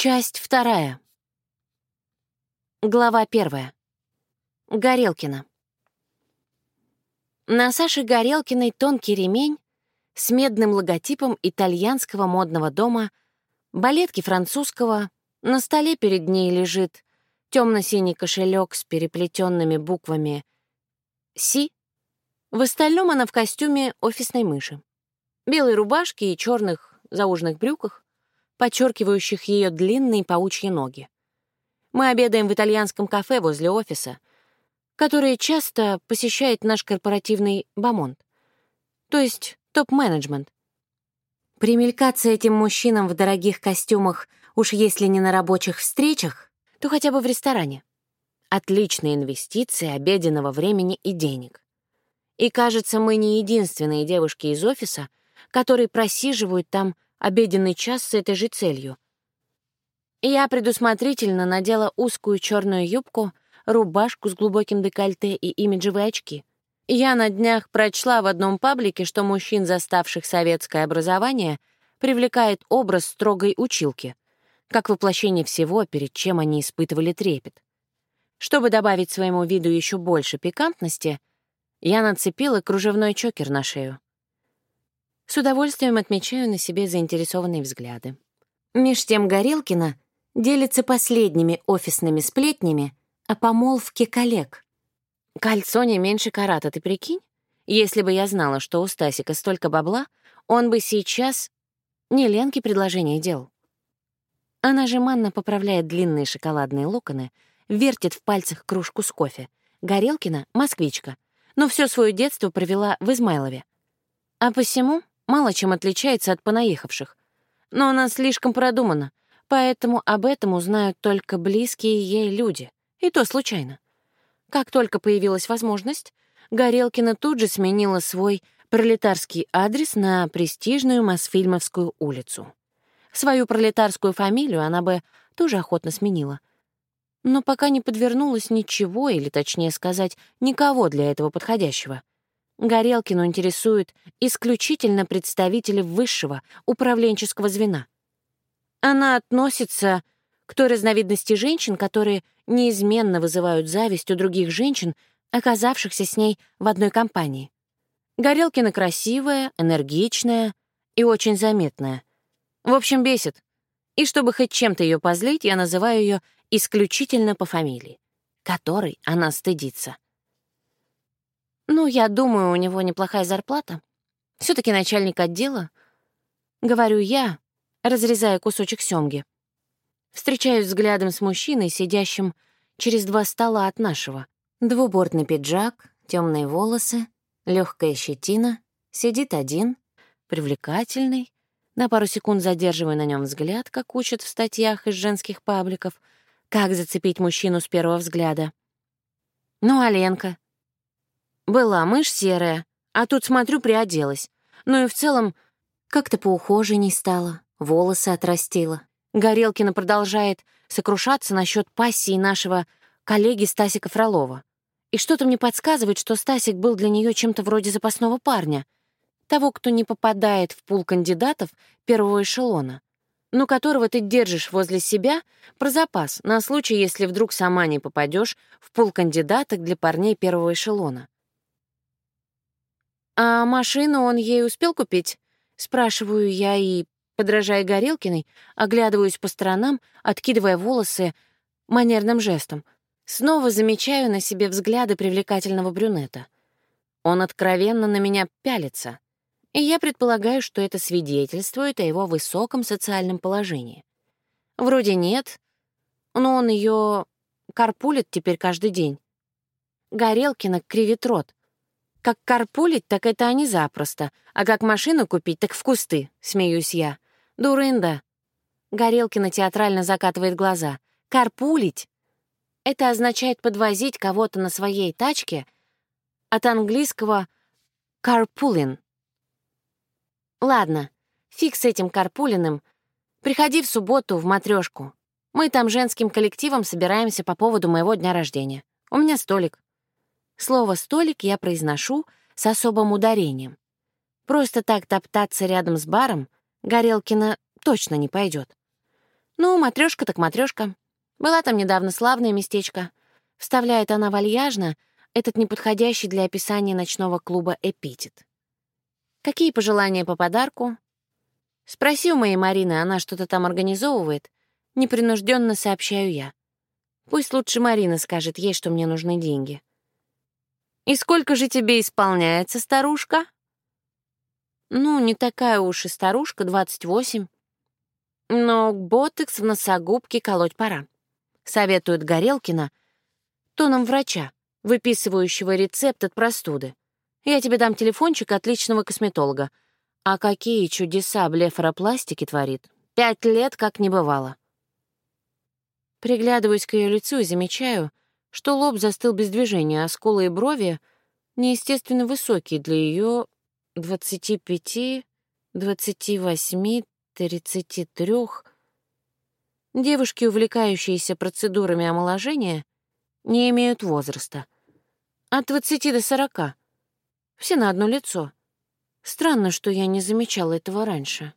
Часть вторая. Глава первая. Горелкина. На Саше Горелкиной тонкий ремень с медным логотипом итальянского модного дома, балетки французского, на столе перед ней лежит темно-синий кошелек с переплетенными буквами «Си». В остальном она в костюме офисной мыши. Белой рубашке и черных зауженных брюках, подчеркивающих ее длинные паучьи ноги. Мы обедаем в итальянском кафе возле офиса, которое часто посещает наш корпоративный бамонт, то есть топ-менеджмент. Примелькаться этим мужчинам в дорогих костюмах, уж если не на рабочих встречах, то хотя бы в ресторане. Отличные инвестиции обеденного времени и денег. И кажется, мы не единственные девушки из офиса, которые просиживают там обеденный час с этой же целью. Я предусмотрительно надела узкую черную юбку, рубашку с глубоким декольте и имиджевые очки. Я на днях прочла в одном паблике, что мужчин, заставших советское образование, привлекает образ строгой училки, как воплощение всего, перед чем они испытывали трепет. Чтобы добавить своему виду еще больше пикантности, я нацепила кружевной чокер на шею. С удовольствием отмечаю на себе заинтересованные взгляды. Меж тем Горелкина делится последними офисными сплетнями о помолвке коллег. Кольцо не меньше карата, ты прикинь? Если бы я знала, что у Стасика столько бабла, он бы сейчас не Ленке предложение делал. Она же манно поправляет длинные шоколадные локоны, вертит в пальцах кружку с кофе. Горелкина — москвичка, но все свое детство провела в Измайлове. А посему мало чем отличается от понаехавших. Но она слишком продумана, поэтому об этом узнают только близкие ей люди, и то случайно. Как только появилась возможность, Горелкина тут же сменила свой пролетарский адрес на престижную Мосфильмовскую улицу. Свою пролетарскую фамилию она бы тоже охотно сменила. Но пока не подвернулось ничего, или, точнее сказать, никого для этого подходящего — Горелкину интересуют исключительно представители высшего управленческого звена. Она относится к той разновидности женщин, которые неизменно вызывают зависть у других женщин, оказавшихся с ней в одной компании. Горелкина красивая, энергичная и очень заметная. В общем, бесит. И чтобы хоть чем-то ее позлить, я называю ее исключительно по фамилии, которой она стыдится. Ну, я думаю, у него неплохая зарплата. все таки начальник отдела. Говорю я, разрезая кусочек семги. Встречаюсь взглядом с мужчиной, сидящим через два стола от нашего. Двубортный пиджак, темные волосы, легкая щетина. Сидит один, привлекательный. На пару секунд задерживаю на нем взгляд, как учат в статьях из женских пабликов, как зацепить мужчину с первого взгляда. Ну, а? Была мышь серая, а тут, смотрю, приоделась. Ну и в целом как-то поухоженней стала, волосы отрастила. Горелкина продолжает сокрушаться насчет пассии нашего коллеги Стасика Фролова. И что-то мне подсказывает, что Стасик был для нее чем-то вроде запасного парня, того, кто не попадает в пул кандидатов первого эшелона, но которого ты держишь возле себя про запас на случай, если вдруг сама не попадешь в пул кандидаток для парней первого эшелона. «А машину он ей успел купить?» Спрашиваю я и, подражая Горелкиной, оглядываюсь по сторонам, откидывая волосы манерным жестом. Снова замечаю на себе взгляды привлекательного брюнета. Он откровенно на меня пялится, и я предполагаю, что это свидетельствует о его высоком социальном положении. Вроде нет, но он ее карпулит теперь каждый день. Горелкина кривит рот. Как карпулить, так это они запросто, а как машину купить, так в кусты, смеюсь я. Дурында. Горелкина театрально закатывает глаза. Карпулить? Это означает подвозить кого-то на своей тачке от английского «carpooling». Ладно, фиг с этим карпулиным. Приходи в субботу в матрешку. Мы там женским коллективом собираемся по поводу моего дня рождения. У меня столик. Слово «столик» я произношу с особым ударением. Просто так топтаться рядом с баром Горелкина точно не пойдет. Ну, матрешка так матрешка. Была там недавно славное местечко. Вставляет она вальяжно этот неподходящий для описания ночного клуба эпитет. Какие пожелания по подарку? Спроси у моей Марины, она что-то там организовывает. Непринужденно сообщаю я. Пусть лучше Марина скажет ей, что мне нужны деньги. «И сколько же тебе исполняется, старушка?» «Ну, не такая уж и старушка, 28. Но ботекс в носогубке колоть пора», — советует Горелкина тоном врача, выписывающего рецепт от простуды. «Я тебе дам телефончик отличного косметолога. А какие чудеса блефаропластики творит. Пять лет как не бывало». Приглядываюсь к ее лицу и замечаю, что лоб застыл без движения, а скулы и брови неестественно высокие для ее 25, 28, 33. Девушки, увлекающиеся процедурами омоложения, не имеют возраста. От 20 до 40. Все на одно лицо. Странно, что я не замечала этого раньше.